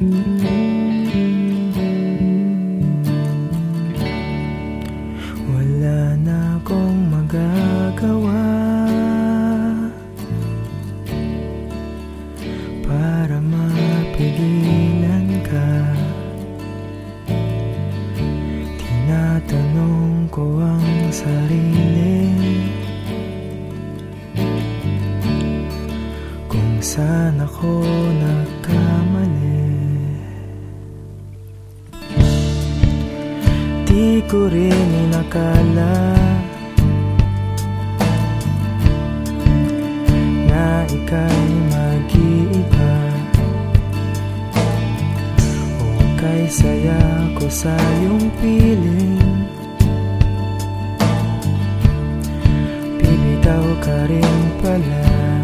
Wala na akong magagawa. Para mapigilan ka. Tinatanong ko ang sarili. Kung saan ako nagkamali. Di ko rin inakala. Na ika'y mag-iiba. O kay saya ko sa iyong piling. Bibitaw ka rin pala.